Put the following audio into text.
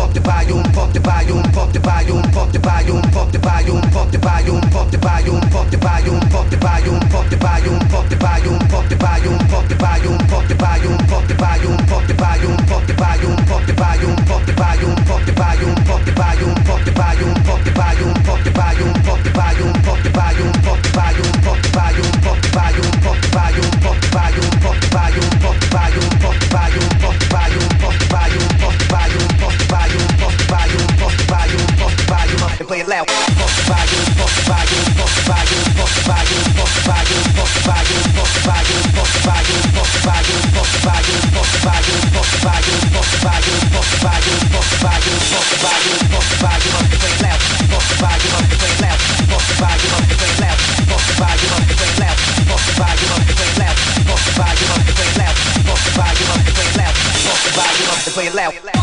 pump the volume, pump the volume, pump the volume, pump the volume, pump the volume, pump the volume. loud.